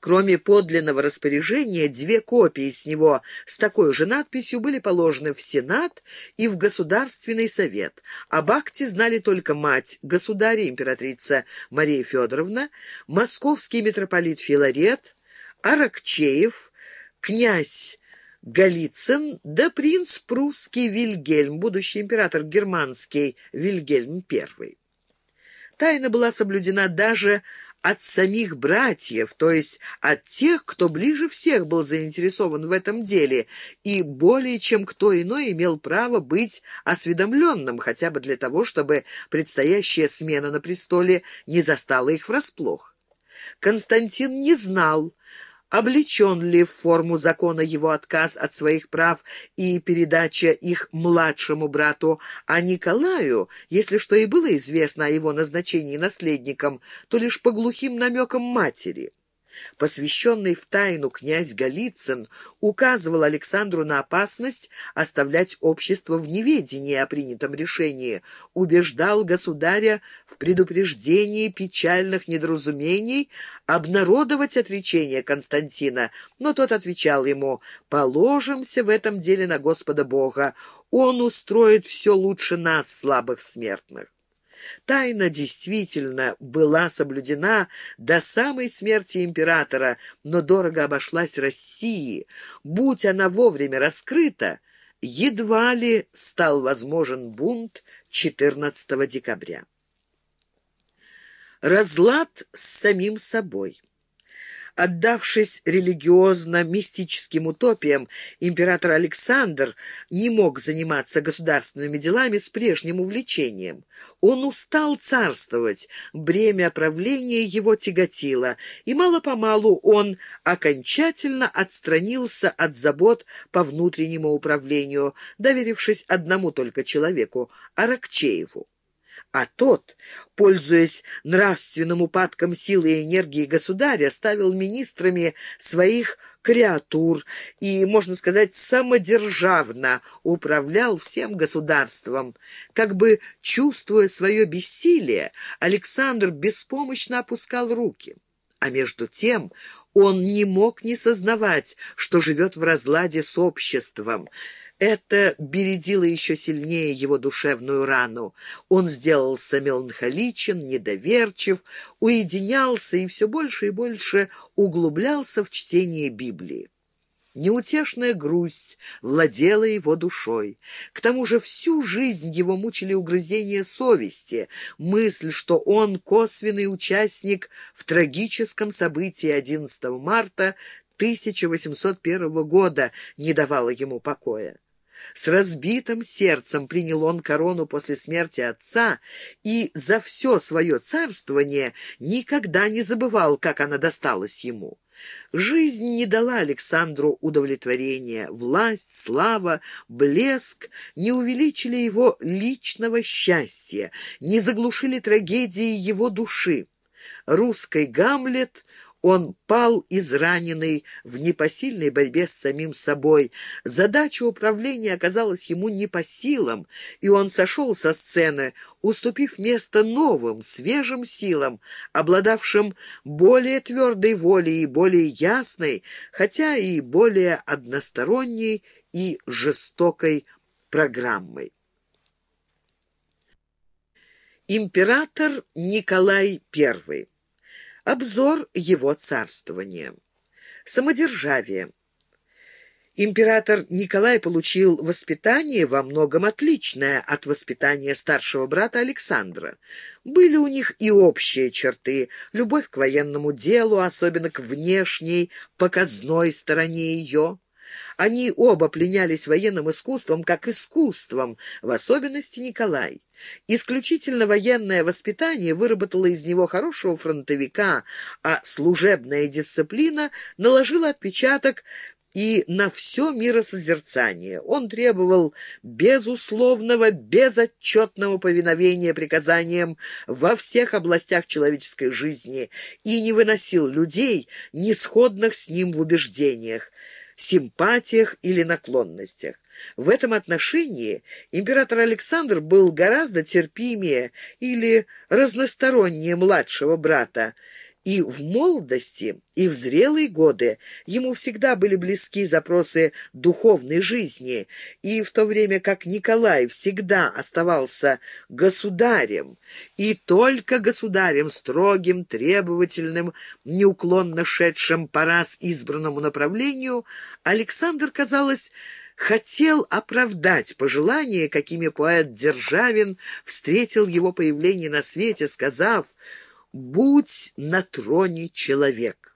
Кроме подлинного распоряжения, две копии с него с такой же надписью были положены в Сенат и в Государственный совет. Об акте знали только мать государя, императрица Мария Федоровна, московский митрополит Филарет, Аракчеев, князь Голицын да принц прусский Вильгельм, будущий император германский Вильгельм I. Тайна была соблюдена даже от самих братьев, то есть от тех, кто ближе всех был заинтересован в этом деле, и более чем кто иной имел право быть осведомленным, хотя бы для того, чтобы предстоящая смена на престоле не застала их врасплох. Константин не знал, облечен ли в форму закона его отказ от своих прав и передача их младшему брату, а Николаю, если что и было известно о его назначении наследником, то лишь по глухим намекам матери. Посвященный в тайну князь Голицын указывал Александру на опасность оставлять общество в неведении о принятом решении, убеждал государя в предупреждении печальных недоразумений обнародовать отречение Константина, но тот отвечал ему «Положимся в этом деле на Господа Бога, Он устроит все лучше нас, слабых смертных». Тайна действительно была соблюдена до самой смерти императора, но дорого обошлась России. Будь она вовремя раскрыта, едва ли стал возможен бунт 14 декабря. Разлад с самим собой. Отдавшись религиозно-мистическим утопиям, император Александр не мог заниматься государственными делами с прежним увлечением. Он устал царствовать, бремя правления его тяготило, и мало-помалу он окончательно отстранился от забот по внутреннему управлению, доверившись одному только человеку — Аракчееву а тот, пользуясь нравственным упадком силы и энергии государя, ставил министрами своих креатур и, можно сказать, самодержавно управлял всем государством. Как бы чувствуя свое бессилие, Александр беспомощно опускал руки. А между тем он не мог не сознавать, что живет в разладе с обществом, это бередило еще сильнее его душевную рану. Он сделался меланхоличен, недоверчив, уединялся и все больше и больше углублялся в чтение Библии. Неутешная грусть владела его душой. К тому же всю жизнь его мучили угрызения совести, мысль, что он косвенный участник в трагическом событии 11 марта 1801 года не давала ему покоя. С разбитым сердцем принял он корону после смерти отца и за все свое царствование никогда не забывал, как она досталась ему. Жизнь не дала Александру удовлетворения. Власть, слава, блеск не увеличили его личного счастья, не заглушили трагедии его души. Русский Гамлет он пал израненный в непосильной борьбе с самим собой. Задача управления оказалась ему не по силам, и он сошел со сцены, уступив место новым, свежим силам, обладавшим более твердой волей и более ясной, хотя и более односторонней и жестокой программой. Император Николай I Обзор его царствования. Самодержавие. Император Николай получил воспитание во многом отличное от воспитания старшего брата Александра. Были у них и общие черты – любовь к военному делу, особенно к внешней, показной стороне ее. Они оба пленялись военным искусством как искусством, в особенности Николай. Исключительно военное воспитание выработало из него хорошего фронтовика, а служебная дисциплина наложила отпечаток и на все миросозерцание. Он требовал безусловного, безотчетного повиновения приказаниям во всех областях человеческой жизни и не выносил людей, не сходных с ним в убеждениях симпатиях или наклонностях. В этом отношении император Александр был гораздо терпимее или разностороннее младшего брата, И в молодости, и в зрелые годы ему всегда были близки запросы духовной жизни, и в то время как Николай всегда оставался государем, и только государем, строгим, требовательным, неуклонно шедшим по раз избранному направлению, Александр, казалось, хотел оправдать пожелания, какими поэт Державин встретил его появление на свете, сказав «Будь на троне человек».